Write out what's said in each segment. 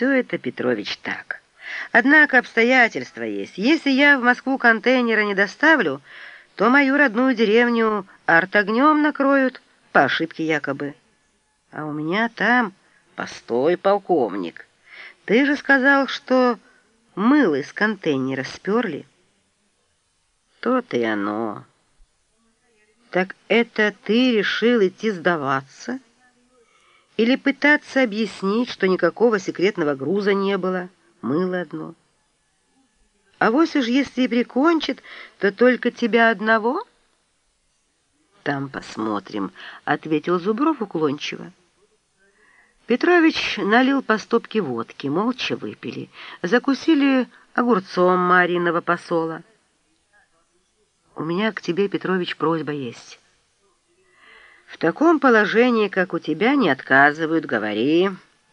все это, Петрович, так. Однако обстоятельства есть. Если я в Москву контейнера не доставлю, то мою родную деревню артогнем накроют, по ошибке якобы. А у меня там... Постой, полковник. Ты же сказал, что мыло из контейнера сперли. То-то и оно. Так это ты решил идти сдаваться? Или пытаться объяснить, что никакого секретного груза не было, мыло одно? А вот уж если и прикончит, то только тебя одного? Там посмотрим, — ответил Зубров уклончиво. Петрович налил по стопке водки, молча выпили, закусили огурцом Мариного посола. «У меня к тебе, Петрович, просьба есть». «В таком положении, как у тебя, не отказывают, говори.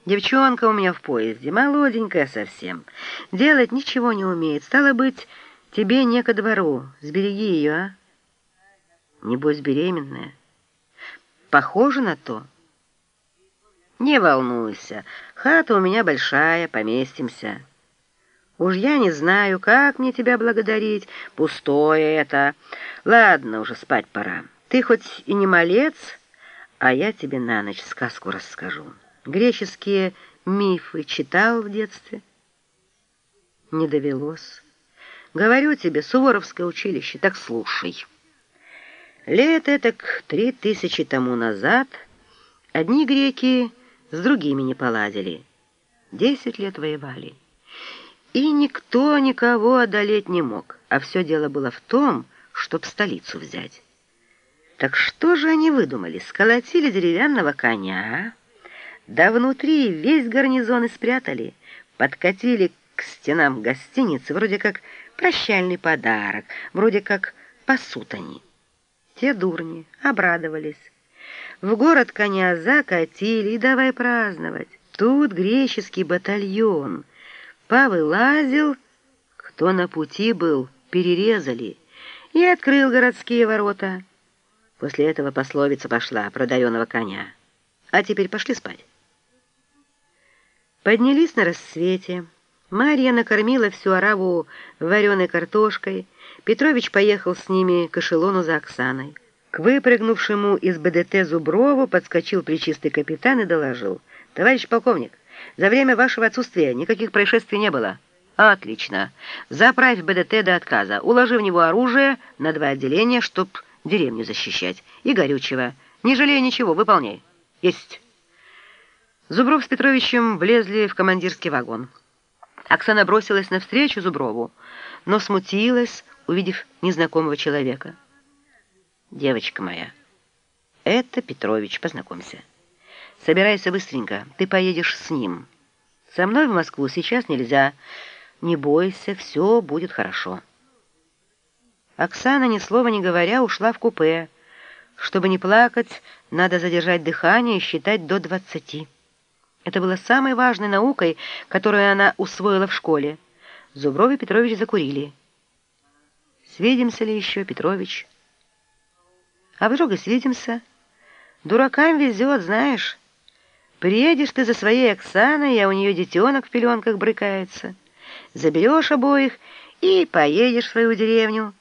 Девчонка у меня в поезде, молоденькая совсем, делать ничего не умеет. Стало быть, тебе не ко двору, сбереги ее, а? Небось, беременная. Похоже на то». «Не волнуйся, хата у меня большая, поместимся». «Уж я не знаю, как мне тебя благодарить, пустое это. Ладно, уже спать пора. Ты хоть и не малец, а я тебе на ночь сказку расскажу. Греческие мифы читал в детстве?» «Не довелось. Говорю тебе, Суворовское училище, так слушай». Лет так три тысячи тому назад одни греки с другими не поладили. Десять лет воевали. И никто никого одолеть не мог, а все дело было в том, чтоб столицу взять. Так что же они выдумали? Сколотили деревянного коня, да внутри весь гарнизон и спрятали, подкатили к стенам гостиницы, вроде как прощальный подарок, вроде как пасут они. Те дурни обрадовались. В город коня закатили и давай праздновать. Тут греческий батальон. Павел лазил, кто на пути был, перерезали и открыл городские ворота. После этого пословица пошла про дареного коня. А теперь пошли спать. Поднялись на рассвете. Марья накормила всю ораву вареной картошкой. Петрович поехал с ними к эшелону за Оксаной. К выпрыгнувшему из БДТ Зуброву подскочил причистый капитан и доложил. «Товарищ полковник, за время вашего отсутствия никаких происшествий не было». «Отлично. Заправь БДТ до отказа. Уложи в него оружие на два отделения, чтоб деревню защищать. И горючего. Не жалей ничего, выполняй». «Есть». Зубров с Петровичем влезли в командирский вагон. Оксана бросилась навстречу Зуброву, но смутилась, увидев незнакомого человека. «Девочка моя, это Петрович, познакомься. Собирайся быстренько, ты поедешь с ним. Со мной в Москву сейчас нельзя. Не бойся, все будет хорошо». Оксана, ни слова не говоря, ушла в купе. Чтобы не плакать, надо задержать дыхание и считать до двадцати. Это было самой важной наукой, которую она усвоила в школе. Зубров Петрович закурили. «Свидимся ли еще, Петрович?» А вдруг и свидимся? Дуракам везет, знаешь. Приедешь ты за своей Оксаной, а у нее детенок в пеленках брыкается. Заберешь обоих и поедешь в свою деревню.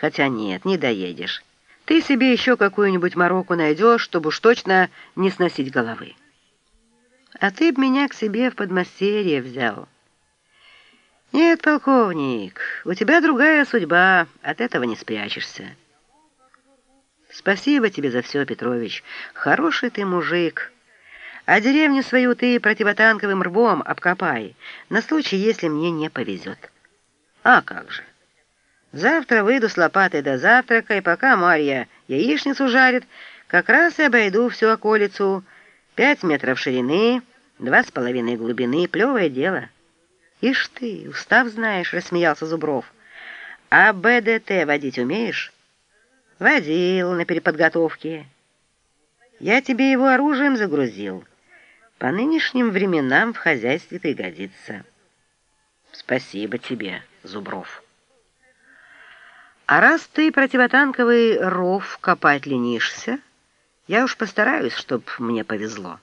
Хотя нет, не доедешь. Ты себе еще какую-нибудь мороку найдешь, чтобы уж точно не сносить головы. А ты б меня к себе в подмастерье взял. Нет, полковник, у тебя другая судьба, от этого не спрячешься. Спасибо тебе за все, Петрович. Хороший ты мужик. А деревню свою ты противотанковым рвом обкопай, на случай, если мне не повезет. А как же? Завтра выйду с лопатой до завтрака, и пока Марья яичницу жарит, как раз и обойду всю околицу. Пять метров ширины, два с половиной глубины, плевое дело. Ишь ты, устав знаешь, рассмеялся Зубров. А БДТ водить умеешь? Водил на переподготовке. Я тебе его оружием загрузил. По нынешним временам в хозяйстве пригодится. Спасибо тебе, Зубров. А раз ты противотанковый ров копать ленишься, я уж постараюсь, чтоб мне повезло.